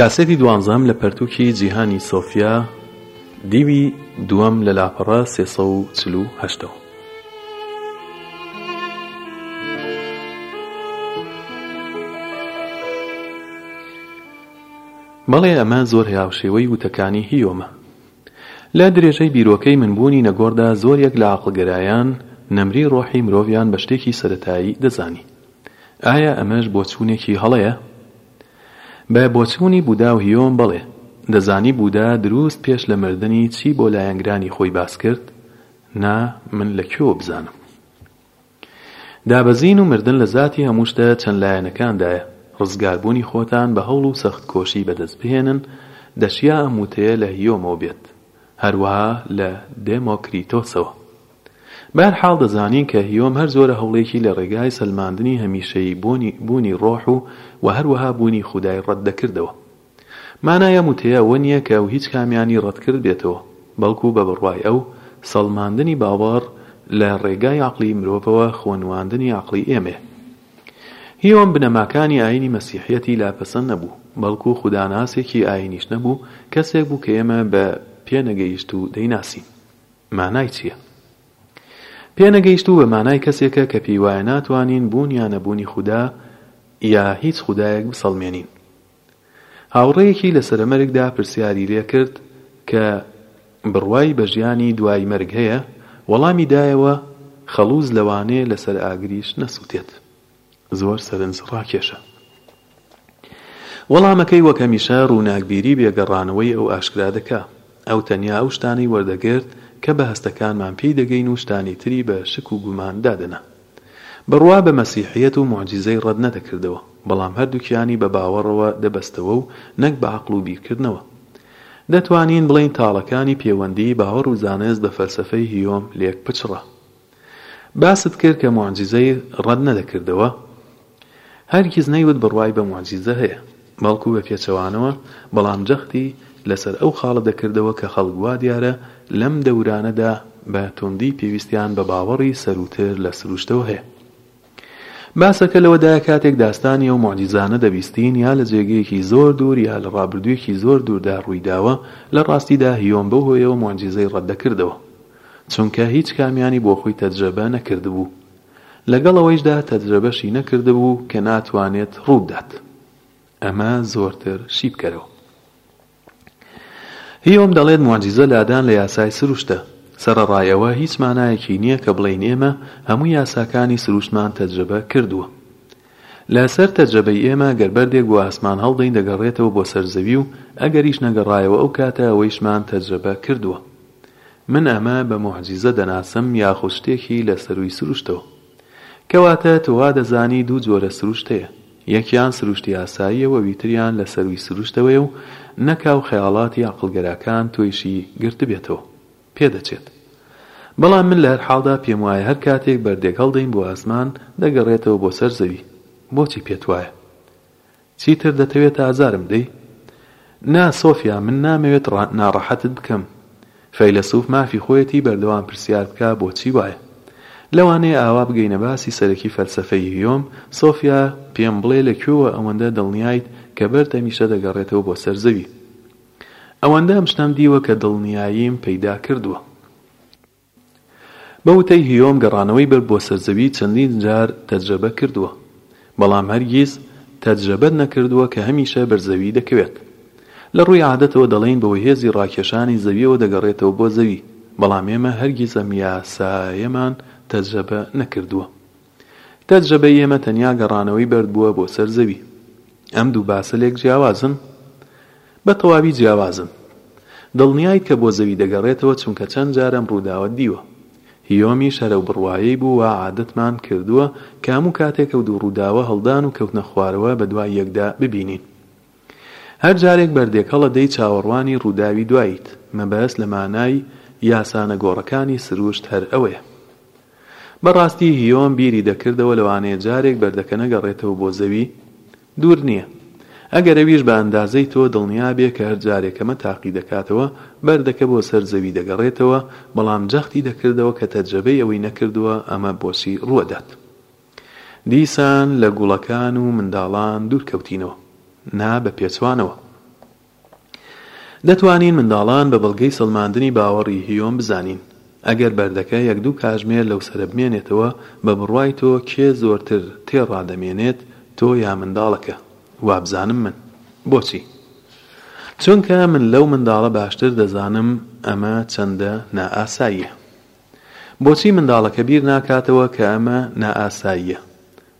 کاسێتی دوانزەم لە پەرتووکی جیهانی سۆفیا دیوی دووەم لە لاپەڕە سێ سەد و چل و هەشتەوە. بەڵێ ئەمە زۆر هاوشێوەی وتەکانی هیۆمە لە درێژەی بیرۆکەی منبوونی نەگۆڕدا زۆریەک لە عقڵگەرایان نەمری ڕۆحی مرۆڤیان بە شتێکی سەتایی دەزانی ئایا ئەمەش بۆ چوونێکی هەڵەیە بە بۆچوونی بودا و هیۆم بەڵێ. دەزانی بودا دروست پێش لە مردنی چی بۆ لایەنگرانی خۆی باس کرد؟ نا، من لە کوێوە بزانم. دابەزین و مردن لە زاتی هەموو شتە چەند لایەنەکاندایە. ڕزگاربوونی خۆتان بە هەوڵ و سەختکۆشی بەدەست بهێنن، دەشیا ئەم وتەیە لە هیۆمەوە بێت. هەروەها لە دێمۆکریتۆسەوە. بەهەر حاڵ دەزانین کە هیۆم هەر زۆرە هەوڵێکی لە ڕێگای سەلماندنی هەمیشەیی بۆنی بوونی ڕۆح و وە هەروەها بوونی خودای ڕەت دەکردەوە. مانای ئەم وتەیە ئەوە نیە کە ئەو هیچ کامیانی ڕەت کردبێتەوە بەڵکو بە بڕوای ئەو سەڵماندنی باوەڕ لە ڕێگای عەقڵی مرۆڤەوە خۆ نواندنی عەقڵی ئێمەیە. هیۆم بنەماکانی ئاینی مەسیحیەتی لا پەسەند نەبوو بەڵکو خوداناسێکی ئاینیش نەبوو کەسێک بوو کە ئێمە بە پێ نەگەیشتوو دەیناسین. مانای چییە؟ پێنەگەیشتوو بە مانای کەسێکە کە پێی وایە ناتوانین بوون یا نەبوونی خودا یا هیچ خودایەک بسەڵمێنین. هاوڕێیەکی لە سەرەمەرگدا پرسیاری لێ کرد کە بڕوای بە ژیانی دوای مەرگ هەیە، وەڵامی دایەوە، خەڵووز لەوانەیە لەسەر ئاگریش نەسووتێت. زۆر سەرنج ڕاکێشە. وەڵامەکەی وەک هەمیشە ڕووناکبیری بێ گەڕانەوەی ئەو ئاشکرا دەکا. ئەو تەنیا ئەو شتانەی وەردەگرت کە بە هەستەکانمان پێی دەگەین و شتانی تری بە شک و گومان دادەنا. بڕوا بە مەسیحیەت و موعجیزەی ڕەت نەدەکردەوە، بەڵام هەردووکیانی بە باوەڕەوە دەبەستەوە و نەک بە عەقڵ و بیرکردنەوە. دەتوانین بڵێین تاڵەکانی پێوەندیی باوەڕ و زانست بە فەلسەفەی هیۆم لێک پچڕا. باست کرد کە موعجیزەی ڕەت نەدەکردەوە، هەرگیز نەیوت بڕوای بە موعجیزە هەیە، بەڵکو بە پێچەوانەوە، بەڵام جەختی لەسەر ئەو خاڵە دەکردەوە کە خەڵک وا دیارە لەم دەورانەدا بە توندی پێویستیان بە باوەڕی سەرووتر لە سروشتەوە هەیە. باسەکە لەوەدایە کاتێک داستانی ئەو موعجیزانە دەبیستین یا لە جێگەیەکی زۆر دوور یا لە ڕابردوویەکی زۆر دووردا ڕوویداوە، لە ڕاستیدا هیۆم بەو هۆیەوە موعجیزەی ڕەتدەکردەوە. چونکە هیچ کامیانی بۆ خۆی تەجرەبە نەکردبوو. لەگەڵ ئەوەیشدا تەجرەبەشی نەکردبوو کە ناتوانێت ڕووبدات. ئەمە زۆرتر شیبکەرەوە. هیۆم دەڵێت موعجیزە لادان لە یاسای سروشتە. سەرەڕای ئەوە هیچ مانایەکی نییە کە بڵێین ئێمە هەموو یاساکانی سروشتمان تەجرەبە کردووە. لە سەر تەجرەبەی ئێمە گەر بەردێک بۆ ئاسمان هەڵدەین دەگەڕێتەوە بۆ سەر زەوی و ئەگەریش نەگەڕایەوە ئەو کاتە ئەوەیشمان تەجرەبە کردووە. من ئەمە بە موعجیزە دەناسم یاخود شتێکی لە سەرووی سروشتەوە. کەواتە تۆ وا دەزانی دوو جۆرە سروشت هەیە، یەکیان سروشتی ئاساییە و ویتریان لە سەرووی سروشتەوەیە و نەکا و خەیاڵاتی عەقڵگەراکان تۆیشی گرتبێتەوە. پێدەچێت. بەڵام من لە هەر حاڵدا پێم وایە هەر کاتێک بەردێک هەڵدەین بۆ ئاسمان، دەگەڕێتەوە بۆ سەر زەوی. بۆچی پێت وایە؟ چیتر دەتەوێت ئازارم بدەی؟ نا سۆفیا من نامەوێت ناڕەحەتت بکەم. فەیلەسوف مافی خۆیەتی بەردەوام پرسیار بکا بۆچی وایە. لەوانەیە ئاوا بگەینە باسی سەرەکی فەلسەفەی هیۆم، سۆفیا پێم بڵێ لە کوێوە ئەوەندە دڵنیایت کە بەرد هەمیشە دەگەڕێتەوە بۆ سەر زەوی؟ ئەوەندە ئەم شتەم دیوە کە دڵنیاییم پەیدا کردووە. بە وتەی هیۆم گەڕانەوەی بەرد بۆ سەر زەوی چەندین جار تەجرەبە کردووە، بەڵام هەرگیز تەجرەبەت نەکردووە کە هەمیشە بەر زەوی دەکەوێت. لە ڕووی عادەتەوە دەڵێین بەوە هێزی ڕاکێشانی زەویەوە دەگەڕێتەوە بۆ زەوی، بەڵام ئێمە هەرگیز ئەم یاسایەمان تەجرەبە نەکردووە. تەجرەبەی ئێمە تەنیا گەڕانەوەی بەرد بووە بۆ سەر زەوی. ئەم دوو باسە لێک جیاوازن؟ بە تەواوی جیاوازن. دڵنیایت کە بۆ زەوی دەگەڕێتەوە چونکە چەند جار ئەم ڕووداوەت دیوە. هیۆمیش هەر ئەو بڕوایەی بوو وا عادەتمان کردووە کە هەموو کاتێک ئەو دوو ڕووداوە هەڵدان و کەوتنە خوارەوە بە دوای یەکدا ببینین. هەر جارێک بەردێک هەڵە دەی چاوەڕوانی ڕووداوی دواییت. مەبەست لە مانای یاسا نەگۆڕەکانی سروشت هەر ئەوەیە. بەڕاستی هیۆم بیری دەکردەوە لەوانەیە جارێک بەردەکە نەگەڕێتەوە بۆ زەوی دوور نییە ئەگەر ئەویش بە ئەندازەی تۆ دڵنیابێ کە هەر جارێک ئەمە تاقی دەکاتەوە بەردەکە بۆ سەر زەوی دەگەڕێتەوە بەڵام جەختی دەکردەوە کە تەجرەبەی ئەوەی نەکردووە ئەمە بۆچی ڕووەدات دیسان لە گوڵەکان و منداڵان دوور کەوتینەوە نا بە پێچوانەوە. دەتوانین منداڵان بە بەڵگەی سەڵماندنی باوەڕی هیۆم بزانین. ئەگەر بەردەکە یەک دوو کاژمێر لەو سەرە بمێنێتەوە، بە بڕوای تۆ کێ زۆرتر تێڕا دەمێنێت، تۆ یا منداڵەکە؟ وابزانم من. بۆچی؟ چونکە من لەو منداڵە باشتر دەزانم ئەمە چەندە نائاساییە. بۆچی منداڵەکە بیر ناکاتەوە کە ئەمە نائاساییە؟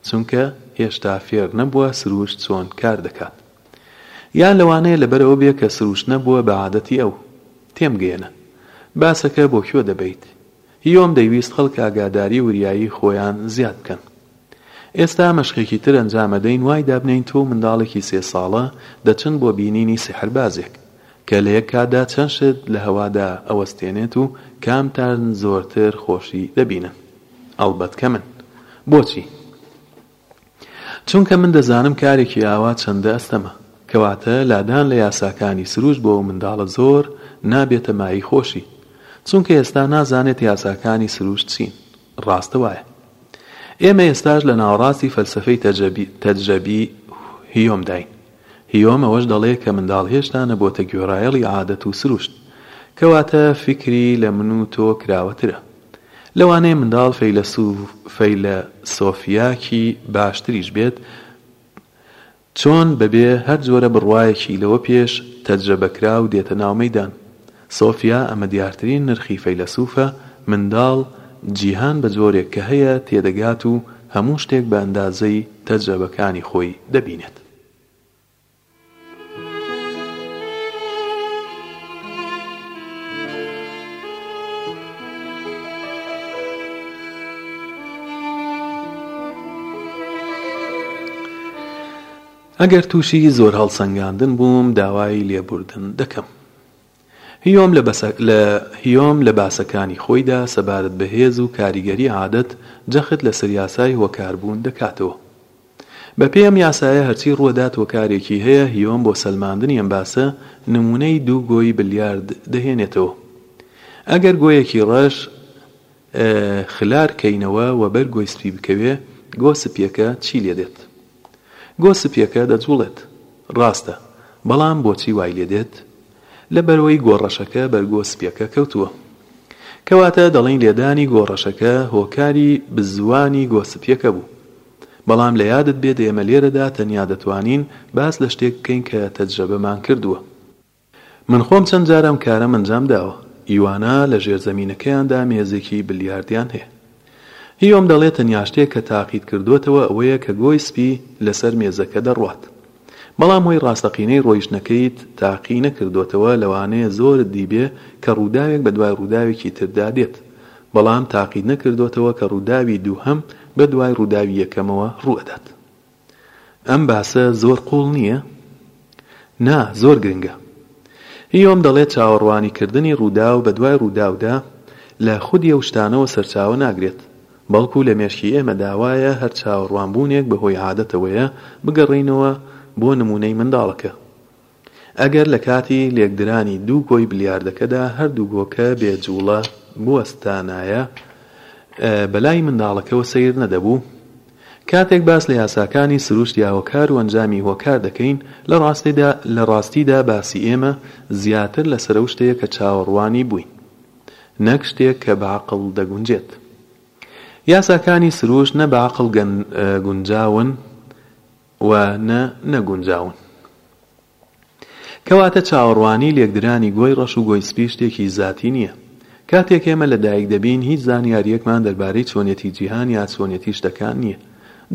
چونکە هێشتا فێر نەبووە سروشت چۆن کار دەکات. یان لەوانەیە لەبەرئەوە بێ کە سروشت نەبووە بە عادەتی ئەو. تێمگەیەنە باسەکە بۆ کوێ دەبەیت. هیۆم دەیویست خەڵک ئاگاداری و وریایی خۆیان زیاد بکەن. ئێستا مەشقێکی تر ئەنجام ئەدەین وای دابنێین تۆ و منداڵێکی سێ ساڵە دەچن بۆ بینینی سیحربازێک کە لە یەک کاتدا چەند شت لە هەوادا ئەوەستێنێت و کامتان زۆرتر خۆشی دەبینن. ئەڵبەت کە من. بۆچی؟ چونکە من دەزانم کارێکی ئاوا چەندە ئەستەمە. کەواتە لادان لە یاساکانی سروش بۆ ئەو منداڵە زۆر نابێتە مایەی خۆشی. چونکە ئێستا نازانێت یاساکانی سروش چین. ڕاستە وایە. ئێمە ئێستاش لە ناوەڕاستی فەلسەفەی تەجرەبی، تجربی، هیۆمداین. هیۆم ئەوەش دەڵێ کە منداڵ هێشتا نەبۆتە گوێڕایەڵی عادەت و سروشت، کەواتە فیکری لە من و تۆ کراوەترە. لەوانەیە منداڵ فەیلەسوف، فەیلەسۆفیاکی باشتریش بێت، چۆن بەبێ هەر جۆرە بڕوایەکی لەوە پێش تەجرەبەکراو دێتە ناو مەیدان، سۆفیا ئەمە دیارترین نرخی فەیلەسوفە، منداڵ، جیهان بە جۆرێک کە هەیە تێدەگات و هەموو شتێک بە ئەندازەی تەجرەبەکانی خۆی دەبینێت. ئەگەر تووشی زۆر هەڵسەنگاندن بووم داوای لێبووردن دەکەم. هیۆم لە هیۆم لە باسەکانی خۆیدا سەبارەت بە هێز و کاریگەری عادەت جەخت لەسەر یاسای هۆکاربوون دەکاتەوە. بە پێی ئەم یاسایە هەرچی ڕوەدات هۆکارێکی هەیە هیۆم بۆ سەلماندنی ئەم باسە نمونەی دوو گۆی بلیارد دەهێنێتەوە ئەگەر گۆیەکی ڕەش خلار کەینەوە وە بەر گۆی سپی بکەوێ گۆ سپیەکە چی لێ دێت گۆ سپیەکە دەجوڵێت ڕاستە بەڵام بۆچی وای لێ دێت لە بەرەوەی گۆ ڕەشەکە بەر گۆ سپیەکە کەوتووە کەواتە دەڵێین لێدانی گۆ ڕەشەکە هۆکاری بزووانی گۆ سپیەکە بوو بەڵام لە یادت بێت ئێمە لێرەدا تەنیا دەتوانین باس لە شتێک بکەین کە تەجرەبەمان کردووە من خۆم چەند جار ئەم کارەم ئەنجام داوە. ئیوانە لە ژێرزەمینەکەیاندا مێزێکی بلیاردیان هەیە. هیۆم دەڵێت تەنیا شتێک کە تاقیت کردۆتەوە ئەوەیە کە گۆی سپی لەسەر مێزەکە دەڕوات. بەڵام هۆی ڕاستەقینەی ڕۆیشتنەکەیت تاقی نەکردۆتەوە لەوانەیە زۆرت دیبێ کە ڕووداوێک بە دوای ڕووداوێکی تردا دێت بەڵام تاقیت نەکردۆتەوە کە ڕووداوی دووهەم بە دوای ڕووداوی یەکەمەوە ڕووئەدات. ئەم باسە زۆر قوڵ نییە؟ نا، زۆر گرنگە. هیۆم دەڵێت چاوەڕوانیکردنی ڕووداو بە دوای ڕووداودا لە خودی ئەو شتانەوە سەرچاوە ناگرێت، بەڵکو لە مێشکی ئێمەدا وایە هەر چاوەڕوانبوونێک بەهۆی عادەتەوەیە، بگەڕێینەوە بۆ نموونەی منداڵەکە. ئەگەر لە کاتی لێکدرانی دوو گۆی بلیاردەکەدا هەردوو گۆکە بێ جووڵە بوەستانایە بەلای منداڵەکەوە سەیر نەدەبوو؟ کاتێک باس لە یاساکانی سروشت یا هۆکار و ئەنجامی هۆکار دەکەین لە ڕاستیدا لە ڕاستیدا باسی ئێمە زیاتر لەسەر ئەو شتەیە کە چاوەڕوانی بووین نەک شتێک کە بە عەقڵ دەگونجێت یاساکانی سروشت نە بە عەقڵ گونجاون و نە نەگونجاون. کەواتە چاوەڕوانی لێکدرانی گۆی ڕەش و گۆی سپی شتێکی زاتی نییە. کاتێک ئێمە لە دایک دەبین هیچ زانیارییەکمان دەربارەی چۆنێتی جیهان یا چۆنێتی شتەکان نییە.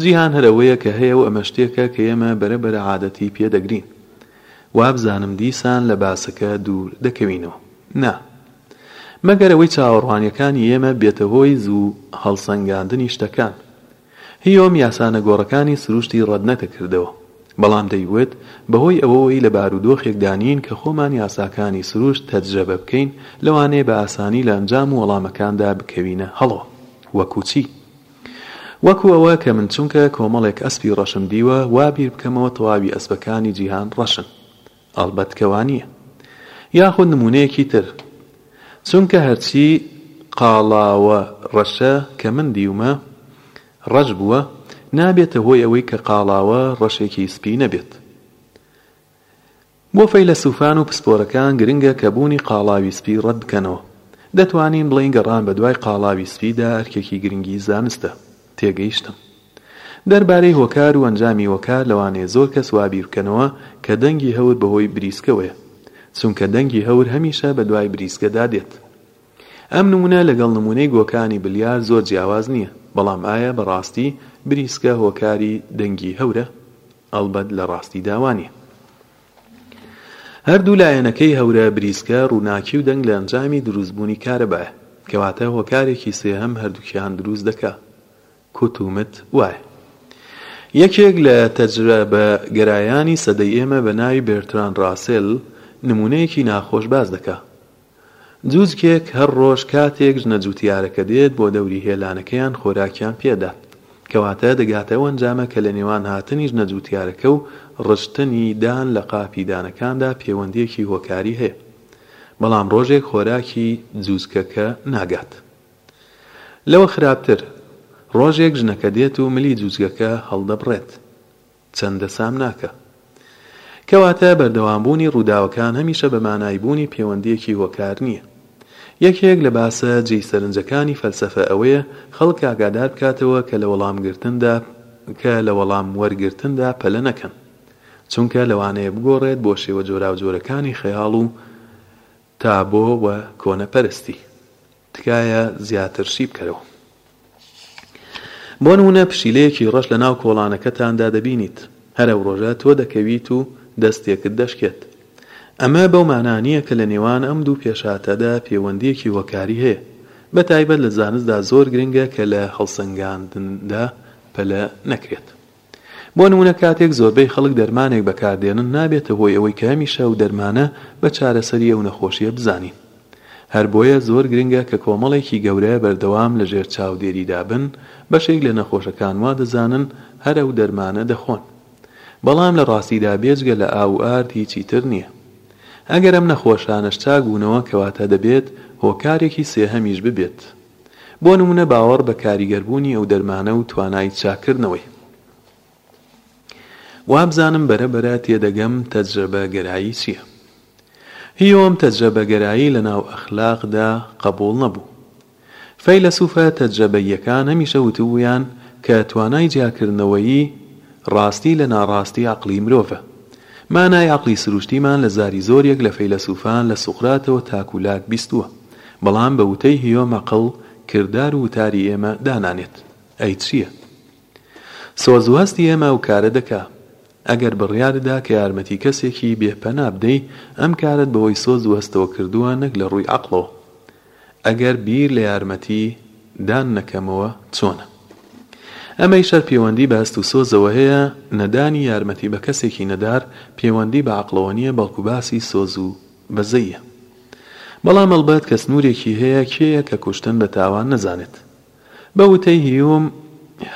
جیهان هەر ئەوەیە کە هەیە و ئەمە شتێکە کە ئێمە بەرە بەرە عادەتی پێ دەگرین. وابزانم دیسان لە باسەکە دوور دەکەوینەوە. نا. مەگەر ئەوەی چاوەڕوانییەکانی ئێمە بێتە هۆی زوو هەڵسەنگاندنی شتەکان. هیۆم یاسا نەگۆڕەکانی سروشتی ڕەتنەکەکردەوە، بەڵام دەیوت بەهۆی ئەوەوەی لە بارودۆخێکدا نین کە خۆمان یاساکانی سروشت تەجرەبە بکەین، لەوانەیە بە ئاسانی لە ئەنجام و وەڵامەکاندا بکەوینە هەڵۆ. وەکو چی؟ وەکو ئەوە کە من چونکە کۆمەڵێک ئەسپی ڕەشم دیوە، وا بیر بکەمەوە تەواوی ئەسپەکانی جیهان ڕەشن. ئەڵبەت کە وانییە. یاخود نموونەیەکی تر، چونکە هەرچی قاڵاوە ڕەشە کە من دیومە، ڕەش بووە، نابێتە هۆی ئەوەی کە قاڵاوە ڕەشێکی سپی نەبێت. بۆ فەیلەسوفان و پسپۆرەکان گرنگە کە بوونی قاڵاوی سپی ڕەت بکەنەوە. دەتوانین بڵێین گەڕان بەدوای قاڵاوی سپیدا ئەرکێکی گرنگی زانستە. تێگەیشتم. دەربارەی هۆکار و ئەنجامی وەکار لەوانەیە زۆر کەس وا بیر بکەنەوە کە دەنگی هەور بەهۆی بریسکەوەیە. چونکە دەنگی هەور هەمیشە بە دوای بریسکەدا دێت. ئەم نموونە لەگەڵ نموونەی گۆکانی بلیار زۆر جیاواز نییە، بەڵام ئایا بە ڕاستی بریسکە هۆکاری دەنگی هەورە؟ ئەڵبەت لە ڕاستیدا وا نییە. هەردوو لایەنەکەی هەورە بریسکە ڕووناکی و دەنگ لە ئەنجامی دروستبوونی کارەبایە، کەواتە هۆکارێکی سێهەم هەردووکیان دروست دەکا. کوتومت وایە. یەکێک لە تەجرەبەگەرایانی سەدەی ئێمە بە ناوی بێرتراند ڕاسێل نموونەیەکی ناخۆش باس دەکا. جوجکێک هەر ڕۆژ کاتێک ژنە جووتیارەکە دێت بۆ دەوری هێلانەکەیان خۆراکیان پێدات. کەواتە دەگاتە ئەو ئەنجامە کە لە نێوان هاتنی ژنە جووتیارەکە و ڕشتنی دان لە قاپی دانەکاندا پێوەندییەکی هۆکاری هەیە. بەڵام ڕۆژێک خۆراکی جوجکەکە ناگات. لەوە خراپتر، ڕۆژێک ژنەکە دێت و ملی جوجکەکە هەڵدەبڕێت. چەندە سامناکە! کەواتە بەردەوامبوونی ڕووداوەکان هەمیشە بە مانای بوونی پێوەندییەکی هۆکار نییە. یەکێک لە باسە جێی سەرنجەکانی فەلسەفە ئەوەیە خەڵک ئاگادار بکاتەوە کە لە وەڵامگرتندا کە لە وەڵام وەرگرتندا پەلە نەکەن. چونکە لەوانەیە بگۆڕێت بۆ شێوە جۆراوجۆرەکانی خەیاڵ و تابۆ و کۆنەپەرستی. تکایە زیاتر شی بکەرەوە. بۆ نموونە پشیلەیەکی ڕەش لە ناو کۆڵانەکەتاندا دەبینیت. هەر ئەو ڕۆژە تۆ دەکەویت و دەستێکت دەشکێت. ئەمە بەو مانا نییە کە لە نێوان ئەم دوو پێشهاتەدا پێوەندییەکی هۆکاری هەیە. بە تایبەت لە زانستدا زۆر گرنگە کە لە هەڵسەنگاندندا پەلە نەکرێت. بۆ نموونە کاتێک زۆربەی خەڵک دەرمانێک بەکاردێنن نابێتە هۆی ئەوەی کە هەمیشە ئەو دەرمانە بە چارەسەری ئەو نەخۆشییە بزانین هەر بۆیە زۆر گرنگە کە کۆمەڵێکی گەورە بەردەوام لە ژێر چاودێریدا بن بەشێک لە نەخۆشەکان وا دەزانن هەر ئەو دەرمانە دەخۆن بەڵام لە ڕاستیدا بێجگە لە ئاو و ئارد هیچی تر نییە ئەگەر ئەم نەخۆشانەش چاک بوونەوە کەواتە دەبێت هۆکارێکی سێهەمیش ببێت بۆ نمونە باوەڕ بە کاریگەربوونی ئەودەرمانە و توانای چاککردنەوەی. وابزانم بەرە بەرە تێدەگەم تەجرەبە گەرایی چیە. هیۆم تەجرەبە گەرایی لەناو ئەخلاقدا قەبوڵ نەبوو. فەیلەسوفە تەجرەبەییەکان هەمیشە وتبویان کە توانای جیاکردنەوەیی ڕاستی لە ناڕاستی عەقڵی مرۆڤە. مانای عەقڵی سروشتیمان لە زاری زۆریەک لە فەیلەسوفان لە سوقراتەوە تاکو لاک بیستوە. بەڵام بە وتەی هیۆ مەقڵ کردار و وتاری ئێمە دانانێت. ئەی چییە؟ سۆزوەستی ئێمە ئەو کارە دەکا. ئەگەر بڕیارت دا کە یارمەتی کەسێکی بێ پەنا بدەی، ئەم کارەت بەوەی سۆزوەستەوە کردووە نەک لە ڕووی عەقڵەوە. ئەگەر بیر لە یارمەتی دان نەکەمەوە چۆنە؟ ئەمەیش هەر پێوەندی بە هەست و سۆزەوە هەیە، نەدانی یارمەتی بە کەسێکی نەدار پێوەندی بە عەقڵەوە نییە بەڵکو باسی سۆز و بەزەییە. بەڵام ئەڵبەت کە سنوورێکی هەیە کێیە کە کوشتن بە تاوان نەزانێت. بە وتەی هیوم،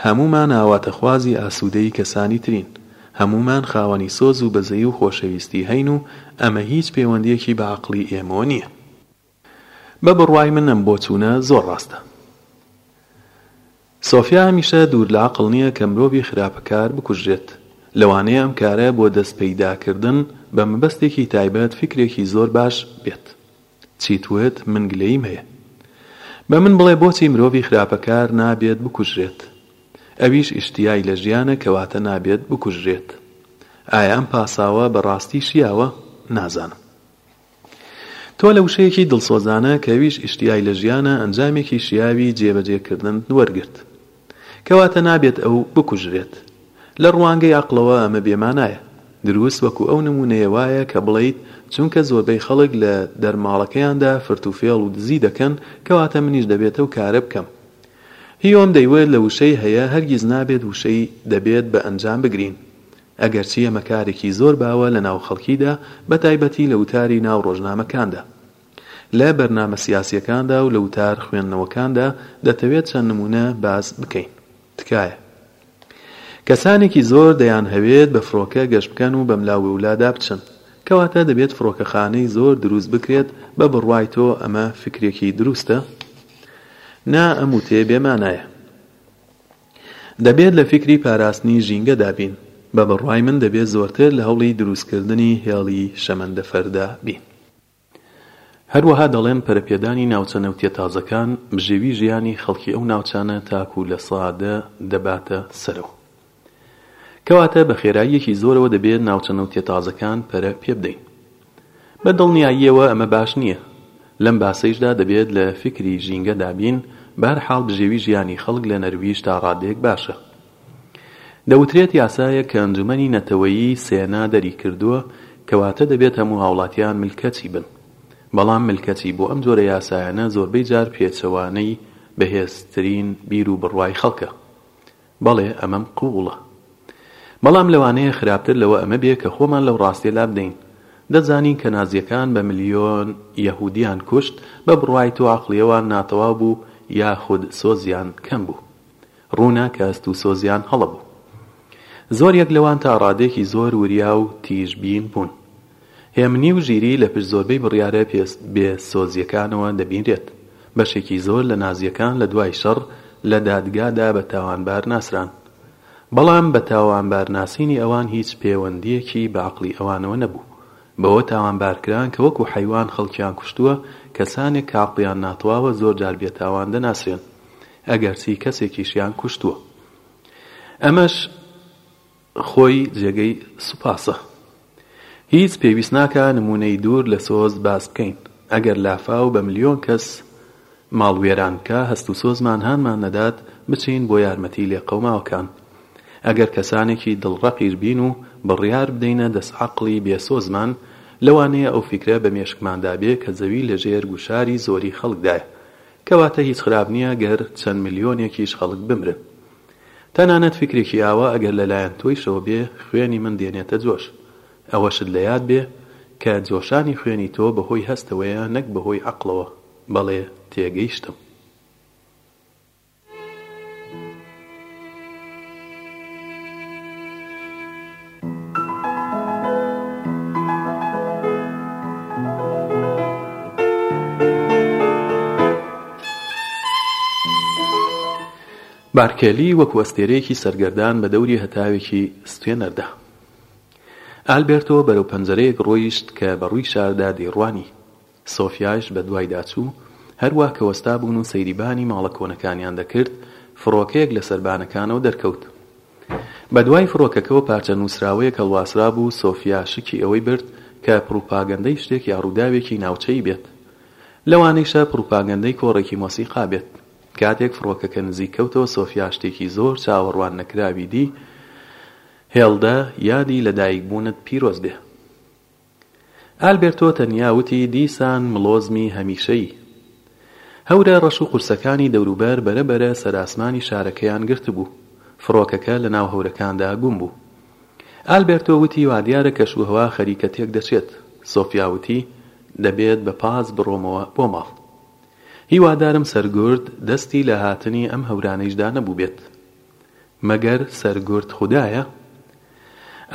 هەموومان ئاواتەخوازی ئاسوودەیی کەسانی ترین. هەموومان خاوەنی سۆز و بەزەیی و خۆشەویستی هەین و ئەمە هیچ پێوەندییەکی بە عەقڵی ئێمەوە نییە. بە بڕوای من ئەم بۆچوونە زۆر ڕاستە. سۆفیا هەمیشە دوور لە عەقڵ نیە کە مرۆڤی خراپەکار بکوژرێت. لەوانەیە ئەم کارە بۆ دەست پەیدا کردن بە مەبەستێکی تایبەت فیکرێکی زۆر باش بێت. چیت وت من گلەییم هەیە. بە من بڵێ بۆچی مرۆڤی خراپەکار نابێت بکوژرێت؟ ئەویش ئیشتیای لە ژیانە کەواتە نابێت بکوژرێت. ئایا ئەم پاساوە بە ڕاستی شیاوە؟ نازانم. تۆ لە وشەیەکی دڵسۆزانە کە ئەویش ئیشتیای لە ژیانە ئەنجامێکی شیاوی جێبەجێ کردن وەرگرت. کەواتە نابێت ئەو بکوژرێت. لە ڕوانگەی عەقڵەوە ئەمە بێ مانایە. دروست وەکو ئەو نموونەیە وایە کە بڵێیت چونکە زۆربەی خەڵک لە دەرماڵەکەیاندا فرت و فێڵ و دزی دەکەن کەواتە منیش دەبێت ئەو کارە بکەم. هیۆم دەیوت لە وشەی هەیە هەرگیز نابێت وشەی دەبێت بە ئەنجام بگرین. ئەگەرچی ئەمە کارێکی زۆر باوە لە ناو خەڵکیدا بە تایبەتی لە وتاری ناو ڕۆژنامەکاندا لە بەرنامە سیاسیەکاندا و لە وتار خوێندنەوەکاندا دەتەوێت چەند نمونە باس بکەین تکایە کەسانێکی زۆر دەیانهەوێت بە فرۆکە گەشت بکەن و بەملا وولادا بچن کەواتە دەبێت فرۆکەخانەی زۆر دروست بکرێت بە بڕوای تۆ ئەمە فکرێکی دروستە؟ نا ئەم وتەیە بێ مانایە. دەبێت لە فیکری پاراستنی ژینگەدا بین، بە بڕوای من دەبێت زۆرتر لە هەوڵی دروستکردنی هێڵی شەمەندەفەردا بین. هەروەها دەڵێن پەرەپێدانی ناوچە نەوتییە تازەکان، بژێوی ژیانی خەڵکی ئەو ناوچانە تاکو لە سا دە دەباتە سەرەوە. کەواتە بە خێراییەکی زۆرەوە دەبێت ناوچە نەوتییە تازەکان پەرە پێبدەین. بە دڵنیاییەوە ئەمە باش نییە. لەم باسەیشدا دەبێت لە فیکری ژینگە دابین، بەهەرحاڵ بژێوی ژیانی خەڵک لە نەرویژ تا ڕادەیەک باشە. دەوترێت یاسایەک کە ئەنجومەنی نەتەوەیی سێنا دەری کردووە، کەواتە دەبێت هەموو هاوڵاتیان ملکەچی بن. بەڵام ملکەچی بۆ ئەم جۆرە یاسایانە زۆربەی جار پێچەوانەی بەهێزترین بیر و بڕوای خەڵکە. بەڵێ ئەمەم قبوڵە. بەڵام لەوانەیە خراپتر لەوە ئەمە بێ کە خۆمان لەو ڕاستیە لابدەین. دەزانین کە نازیەکان بە ملیۆن یەهودیان کوشت بە بڕوای تۆ عەقڵیەوان ناتەواو بوو یاخود سۆزیان کەم بوو. ڕوونە کە هەست و سۆزیان هەڵە بوو. زۆریەک لەوان تا ڕادەیەکی زۆر وریا و تیژبین بوون. هێمنی و ژیری لە پشت زۆربەی بڕیارە بێ سۆزییەکانەوە دەبینرێت. بەشێکی زۆر لە نازییەکان لە دوای شەڕ لە دادگادا بە تاوانبار ناسران. بەڵام بە تاوانبار ناسینی ئەوان هیچ پێوەندییەکی بە عەقڵی ئەوانەوە نەبوو. بەوە تاوانبارکران کە وەکوو حەیوان خەڵکیان کوشتووە، کەسانێک کە عەقڵیان ناتواوە زۆر جار بێ تاوان دەناسرێن ئەگەرچی کەسێکیشیان کوشتووە. ئەمەش. خۆی جێگەی سوپاسە هیچ پێویست ناکا نمونەی دوور لە سۆز باس بکەین ئەگەر لافاو بە ملیۆن کەس ماڵ وێران بکا هەست و سۆزمان هانمان نەدات بچین بۆ یارمەتی لێقەوماوەکان ئەگەر کەسانێکی دڵ ڕەقیش بین و بڕیار بدەینە دەست عەقڵی بێ سۆزمان لەوانەیە ئەو فیکرە بە مێشکماندا بێ کە زەوی لە ژێر گوشاری زۆری خەڵکدایە کەواتە هیچ خراپ نیە گەر چەند ملیۆنێکیش خەڵک بمرن تەنانەت فیکرێکی ئاوا ئەگەر لە لایەن تۆیشەوە بێ خوێنی من دێنێتە جۆش. ئەوەشت لە یاد بێ کە جۆشانی خوێنی تۆ بە هۆی هەستەوەیە نەک بە هۆی عەقڵەوە. بەڵێ تێگەیشتم. بارکێلی وەکو ئەستێرەیەکی سەرگەردان بە دەوری هەتاوێکی ستوێنەر دا. ئالبێرتۆ بەرەو پەنجەرەیەک ڕۆیشت کە بە ڕووی شاردا دەیڕوانی. سۆفیایش بە دوایدا چوو. هەر وا کە وەستابوون و سەیری بانی ماڵە کۆنەکانیان دەکرد، فڕۆکەیەک لە سەر بانەکانەوە دەرکەوت. بە دوای فڕۆکەکەوە پارچە نووسراوەیەک هەڵواسرابوو، سۆفیا شکی ئەوەی برد کە پڕوپاگەندەی شتێک یا ڕووداوێکی ناوچەیی بێت. لەوانەیشە پڕوپاگەندەی کۆڕێکی مۆسیقا بێت. کاتێک فڕۆکەکە نزیک کەوتەوە سۆفیا شتێکی زۆر چاوەڕوان نەکراوی دی، هێڵدە، یادی لە دایک بوونت پیرۆز بێ. ئالبێرتۆ تەنیا وتی دیسان مڵۆزمی هەمیشەیی. هەورە ڕەش و قورسەکانی دەوروبەر بەرە بەرە سەراسمانی شارەکەیان گرتبوو. فڕۆکەکە لە ناو هەورەکاندا گوم بوو. ئالبێرتۆ وتی وادیارە کەشوهەوا خەریکە تێک دەچێت. سۆفیا وتی دەبێت بە پاس بڕۆمەوە بۆ ماڵ. هیوادارم سەرگورد دەستی لە هاتنی ئەم هەورانەیشدا نەبووبێت. مەگەر سەرگورد خودایە؟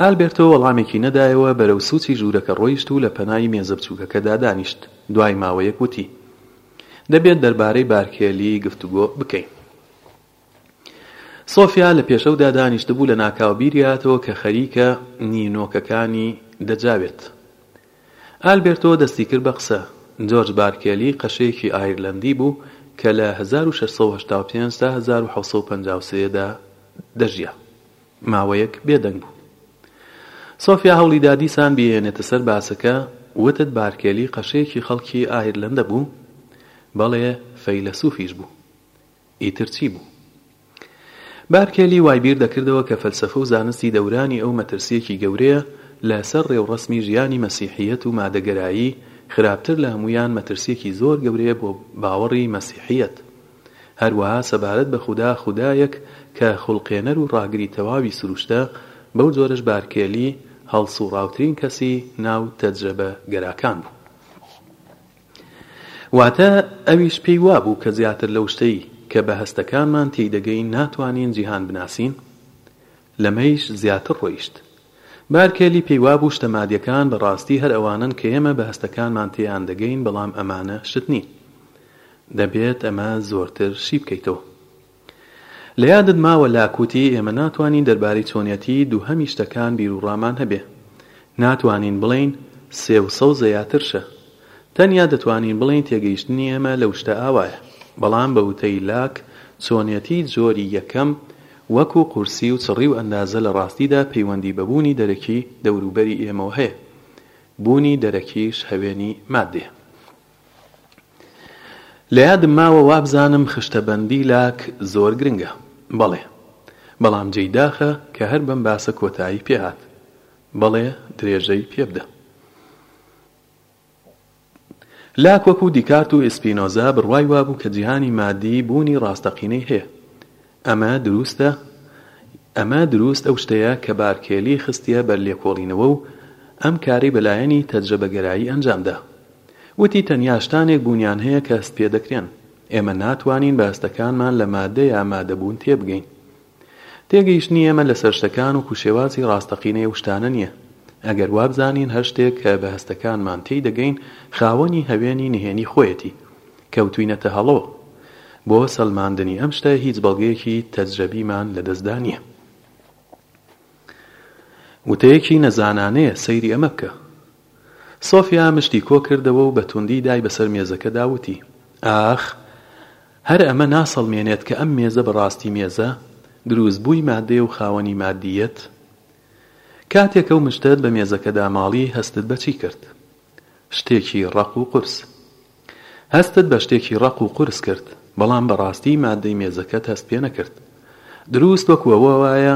ئالبێرتۆ وەڵامێکی نەدایەوە، بەرەو سوچی ژوورەکە ڕۆیشت و لە پەنای مێزە بچووکەکەدا دانیشت، دوای ماوەیەک وتی. دەبێت دەربارەی بارکێلی گفتوگۆ بکەین. سۆفیا لە پێشەودا دانیشتبوو لە ناکاو بیری هاتەوە کە خەریکە نینۆکەکانی دەجاوێت ئالبێرتۆ دەستی کرد بە قسە جۆرج بارکێلی قەشەیەکی ئایرلەندی بوو کە لە هەزار و شەش سەد و هەشتا و پێنج تا هەزار و حەوت سەد و پەنجا و سێ دا دەژیا ماوەیەک بێدەنگ بوو سۆفیا هەوڵیدا دیسان بیهێنێتە سەر باسەکە وتت بارکێلی قەشەیەکی خەڵکی ئایرلەندە بوو بەڵێ فەیلەسوفیش بوو ئیتر چی بوو؟ بارکێلی وای بیر دەکردەوە کە فەلسەفە و زانستی دەورانی ئەو مەترسییەکی گەورەیە لە سەر ڕێوڕەسمی ژیانی مەسیحییەت و مادەگەرایی، خراپتر لە هەموویان مەترسییەکی زۆر گەورەیە بۆ باوەڕی مەسیحییەت. هەروەها سەبارەت بە خودا، خودایەک کە خولقێنەر و ڕاگری تەواوی سروشتە، بەو جۆرەش بارکێلی هەڵسوڕاوترین کەسی ناو تەجرەبەگەراکان بوو. واتە ئەویش پێی وابوو کە زیاتر لەو شتەی کە بە هەستەکانمان تێی دەگەین ناتوانین جیهان بناسین؟ لەمەیش زیاتر ڕۆیشت. بارکێلی پێی وابوو شتە مادیەکان بە ڕاستی هەر ئەوانەن کە ئێمە بە هەستەکانمان تێیان دەگەین بەڵام ئەمانە شت نین. دەبێت ئەمە زۆرتر شی بکەیتەوە. لە یادت ماوە لاک وتی ئێمە ناتوانین دەربارەی چۆنیەتی دووهەمی شتەکان بیروڕامان هەبێ. ناتوانین بڵێین سێ و سەوزە یا ترشە. تەنیا دەتوانین بڵێین تێگەیشتنی ئێمە لەو شتە ئاوایە. بەڵام بە وتەی لاک چۆنیەتی جۆری یەکەم وەکوو قورسی و چڕی و ئەندازە لە ڕاستیدا پەیوەندی بە بوونی دەرەکی دەوروبەری ئێمەوە هەیە. بوونی دەرەکیش هەوێنی ماددەیە. لە یادم ماوە وابزانم خشتە بەندی لاک زۆر گرنگە بەڵێ بەڵام جێی داخە کە هەر بەم باسە کۆتایی پێ هات بەڵێ درێژەی پێ بدە. لاک وەکو دیکارت و ئیسپینۆزا بڕوای وابوو کە جیهانی مادی بوونی ڕاستەقینەی هەیە ئەمە دروستە؟ ئەمە دروست ئەو شتەیە کە بارکێلی خستیە بەر لێکۆڵینەوە و ئەم کارەی بە لایەنی تەجرەبەگەرایی ئەنجام دا. وتی تەنیا شتانێک بوونیان هەیە کە هەست پێدەکرێن. ئێمە ناتوانین بە هەستەکانمان لە ماددە یا مادەبوون تێبگەین. تێگەیشتنی ئێمە لەسەر شتەکان وەکو شێوازی ڕاستەقینەی ئەو شتانە نییە. ئەگەر وابزانین هەر شتێک کە بە هەستەکانمان تێی دەگەین خاوەنی هەوێنی نهێنی خۆیەتی، کەوتوینەتە هەڵۆ بۆ سەلماندنی ئەم شتە هیچ بەڵگەیەکی تەجرەبیمان لەدەستدا نیە وتەیەکی نەزانانەیە سەیری ئەمە بکە سۆفیا مشتی کۆکردەوە و بەتوندی دای بەسەر مێزەکەدا وتی ئاخ هەر ئەمە ناسەڵمێنێت کە ئەم مێزە بەڕاستی مێزە دروست بووی مادەیە و خاوەنی مادیەت کاتێک ئەو مشتەت بە مێزەکەدا ماڵی هەستت بەچی کرد شتێکی ڕەق و قورس. هەستت بە شتێکی ڕەق و قورس کرد، بەڵام بەڕاستی ماددەی مێزەکەت هەست پێ نەکرد. دروست وەکو ئەوە وایە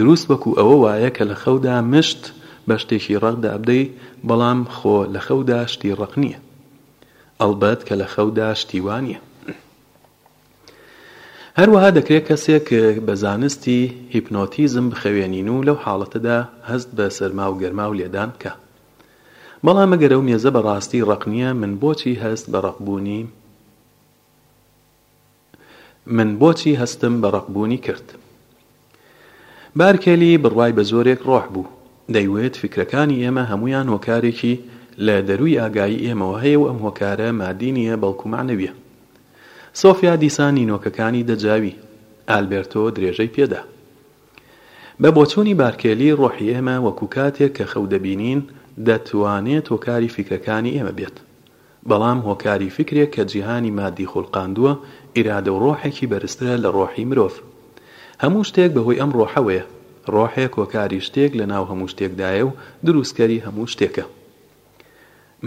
دروست وەکو ئەوە وایە کە لە خەودا مشت بە شتێکی ڕەق دابدەی، بەڵام خۆ لە خەودا شتی ڕەق نییە. ئەڵبەت کە لە خەودا شتی وا نییە. هەروەها دەکرێ کەسێک بە زانستی هیپنۆتیزم بخەوێنین و لەو حاڵەتەدا هەست بە سەرما و گەرما و لێدان بکا. بەڵام ئەگەر ئەو مێزە بە ڕاستی ڕەق نییە من بۆچی هەست بە ڕەق بوونی من بۆچی هەستم بە ڕەق بوونی کرد؟ بارکێلی بڕوای بە زۆرێک ڕۆح بوو دەیوت فیکرەکانی ئێمە هەموویان هۆکارێکی لە دەرووی ئاگایی ئێمەوە هەیە و ئەم هۆکارە مادی نییە بەڵکو مەعنەویە سۆفیا دیسان نینۆکەکانی دەجاوی ئالبێرتۆ درێژەی پێدا. بە بۆچوونی بارکێلی، ڕۆحی ئێمە وەکوو کاتێک کە خەو دەبینین، دەتوانێت هۆکاری فیکرەکانی ئێمە بێت. بەڵام هۆکاری فیکرێک کە جیهانی ماددی خوڵقاندووە، ئیرادە و ڕۆحێکی بەرزترە لە ڕۆحی مرۆڤ. هەموو شتێک بەهۆی ئەم ڕۆحەوەیە. ڕۆحێک هۆکاری شتێک لە ناو هەموو شتێکدایە و درووستکەری هەموو شتێکە.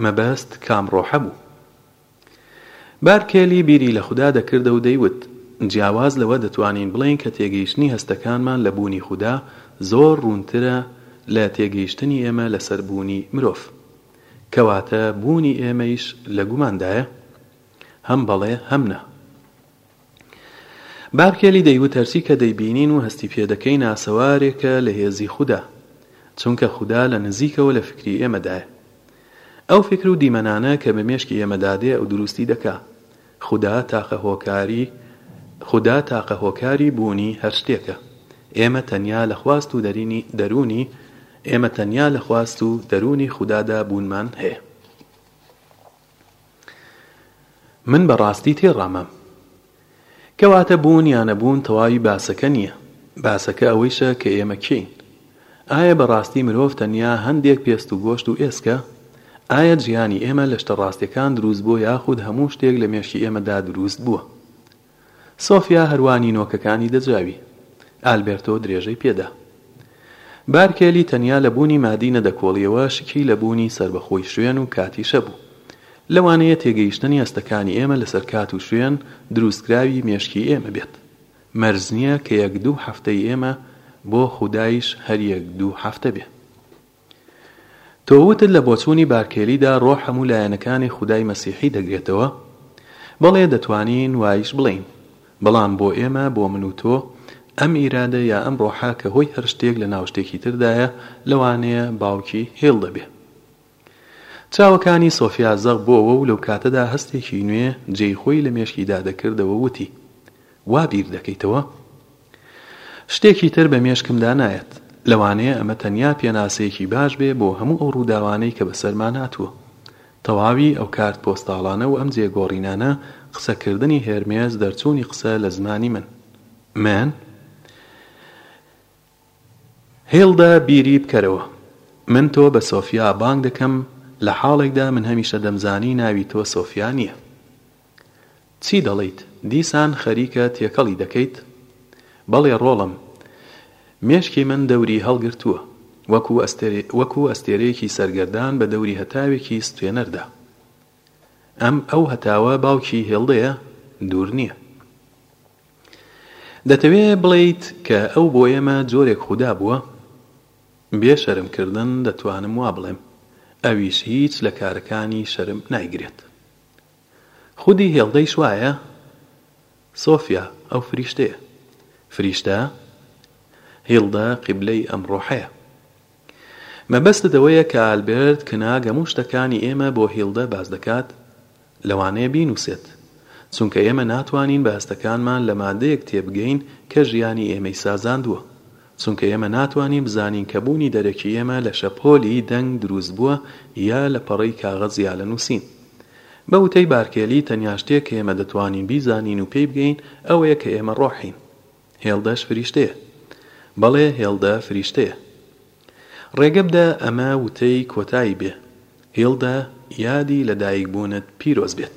مەبەست کام ڕۆحە بوو؟ بارکێلی بیری لە خودا دەکردە و دەیوت، جیاواز لەوە دەتوانین بڵێین کە تێگەیشتنی هەستەکانمان لە بوونی خودا زۆر ڕوونترە لە تێگەیشتنی ئێمە لەسەر بوونی مرۆڤ. کەواتە بوونی ئێمەیش لە گوماندایە؟ هەم بەڵێ هەم نا. باب کێلی دەیوت هەرچی کە دەیبینین و هەستی پێ دەکەین ئاسەوارێکە لە هێزی خودا، چونکە خودا لە نزیکەوە لە فکری ئێمەدایە. ئەو فکر و دیمەنانە کە بە مێشکی ئێمەدا دێ ئەو دروستی دەکا. خودا تاقە هۆکاری خودا تاقە هۆکاری بوونی هەر شتێکە. ئێمە تەنیا لە خواست و دەرینی دەروونی ئێمە تەنیا لە خواست و دەروونی خودادا بوونمان هەیە. من بەڕاستی تێڕامام. کەواتە بوون یا نەبوون تەواوی باسەکە نییە، باسەکە ئەوەیشە کە ئێمە کێین؟ ئایا بەڕاستی مرۆڤ تەنیا هەندێک پێست و گۆشت و ئێسکە؟ ئایا جیهانی ئێمە لە شتە ڕاستیەکان دروست بووە یاخود هەموو شتێک لە مێشکی ئێمەدا دروست بووە؟ سۆفیا هەروا نینۆکەکانی دەجاوی. ئالبێرتۆ درێژەی پێدا. بارکێلی تەنیا لە بوونی مادی نەدەکۆڵییەوە، شکی لە بوونی سەربەخۆی شوێن و کاتیش هەبوو. لەوانەیە تێگەیشتنی هەستەکانی ئێمە لەسەر کات و شوێن دروستکراوی مێشکی ئێمە بێت. مەرج نییە کە یەک دوو هەفتەی ئێمە بۆ خودایش هەر یەک دوو هەفتە بێ. تۆ وتت لە بۆچوونی بارکێلیدا ڕۆح هەموو لایەنەکانی خودای مەسیحی دەگرێتەوە؟ بەڵێ دەتوانین وایش بڵێین. بەڵام بۆ ئێمە، بۆ من و تۆ، ئەم ئیرادە یا ئەم ڕۆحە کە هۆی هەر شتێک لە ناو شتێکی تردایە، لەوانەیە باوکی هیڵ دەبێ. چاوەکانی سۆفیا زەق بۆوە و لەو کاتەدا هەستێکی نوێ جێی خۆی لە مێشکیدا دەکردەوە وتی، وا بیر دەکەیتەوە؟ شتێکی تر بە مێشکمدا نایەت. لەوانەیە ئەمە تەنیا پێناسەیەکی باش بێ بۆ هەموو ئەو ڕووداوانەی کە بەسەرمان هاتووە. تەواوی ئەو کارت پۆستاڵانە و ئەم جێگۆڕینانە، قسەکردنی هێرمێس، دەرچوونی قسە لە زمانی من. من؟ هیلدا بیری بکەرەوە. من تۆ بە سۆفیا بانگ دەکەم، لە حاڵێکدا من هەمیشە دەمزانی ناوی تۆ سۆفیا نییە. چی دەڵێیت؟ دیسان خەریکە تێکەڵی دەکەیت؟ بەڵێ ڕۆڵم مێشکی من دەوری هەڵگرتووە، وەکو ئەستێرەیەکی سەرگەردان بە دەوری هەتاوێکی ستوێنەردا. ئەم ئەو هەتاوە باوکی هێڵدەیە؟ دوور نییە. دەتەوێ بڵێیت کە ئەو بۆ ئێمە جۆرێک خودا بووە؟ بێ شەرم کردن دەتوانم وا بڵێم، ئەویش هیچ لە کارەکانی شەرم نایگرێت. خودی هێڵدەیش وایە؟ سۆفیا، ئەو فریشتەیە. فریشتە؟ هیڵدە، قیبلەی ئەم ڕۆحەیە. مەبەستت ئەوەیە کە ئالبێرت کناگ هەموو شتەکانی ئێمە بۆ هیڵدە باس دەکات؟ لەوانەیە بینووسێت. چونکە ئێمە ناتوانین بە هەستەکانمان لە مادەیەک تێبگەین کە ژیانی ئێمەی سازاندووە. چونکە ئێمە ناتوانین بزانین کە بوونی دەرەکی ئێمە لە شەپۆلی دەنگ دروست بووە یا لە پەڕەی کاغەز یا لە نووسین. بە وتەی بارکێلی تەنیا شتێک کە ئێمە دەتوانین بیزانین و پێی بگەین ئەوەیە کە ئێمە ڕۆحین. هێڵدەش فریشتەیە. بەڵێ هێڵدە فریشتەیە. ڕێگە بدە ئەمە وتەی کۆتایی بێ. هیڵدە، یادی لەدایکبوونت پیرۆز بێت.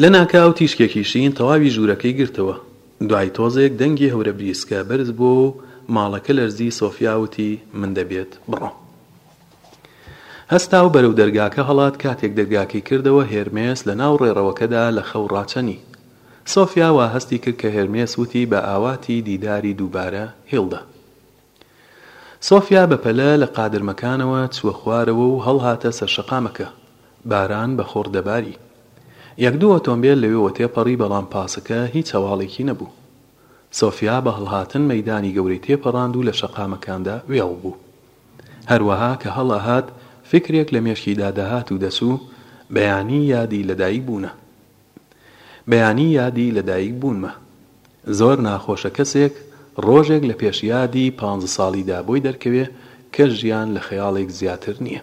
لەناکاو تیشکێکی شین تەواوی ژوورەکەی گرتەوە. دوای تۆزێک دەنگی هەورەبریسکە بەرز بووە و ماڵەکە لەرزی سۆفیا وتی من دەبێت بڕۆم. هەستا و بەرەو دەرگاکە هەڵات کاتێک دەرگاکەی کردەوە هێرمێس لەناو ڕێڕەوەکەدا لە خەو ڕاچەنی. سۆفیا واهەستی کرد کە هێرمێس وتی بە ئاواتی دیداری دووبارە هیڵدا. سۆفیا بە پەلە لە قادرمەکانەوە چووە خوارەوە و هەڵهاتە سەر شەقامەکە. باران بە خۆڕ دەباری. یەک دوو ئۆتۆمبێل لەوێوە تێپەڕی بەڵام پاسەکە هیچ هەواڵێکی نەبوو. سۆفیا بە هەڵهاتن مەیدانی گەورەی تێپەڕاند و لە شەقامەکاندا وێڵ بوو. هەروەها کە هەڵئەهات فیکرێک لە مێشکیدا دەهات و دەچوو، بەیانی یادی لەدایکبوونە. بەیانی یادی لەدایک بوونمە. زۆر ناخۆشە کەسێک ڕۆژێک لە پێش یادی پانزە ساڵیدا بۆی دەرکەوێ کە ژیان لە خەیاڵێک زیاتر نییە.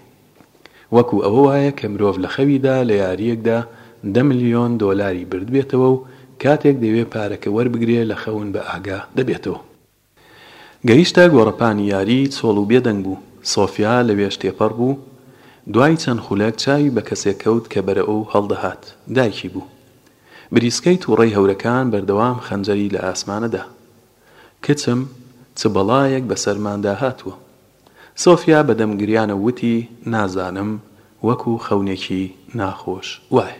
وەکو ئەوە وایە کە مرۆڤ لە خەویدا لە یارییەکدا دە ملیۆن دۆلاری بردبێتەوە و کاتێک دەوێ پارەکە وەربگرێ لە خەون بە ئاگا دەبێتەوە. گەیشتە گۆڕەپانی یاری چۆڵ و بێدەنگ بوو، سۆفیا لەوێش تێپەڕ بوو، دوای چەند خولەک چاوی بە کەسێک کەوت کە بەرەو هەڵدەهات، دایکی بوو. بریسکەی توڕەی هەورەکان بەردەوام خەنجەری لە ئاسمانە دا. کچم چ بەڵایەک بەسەرماندا هاتووە. سۆفیا بەدەم گریانە وتی نازانم وەکو خەونێکی ناخۆش وایە.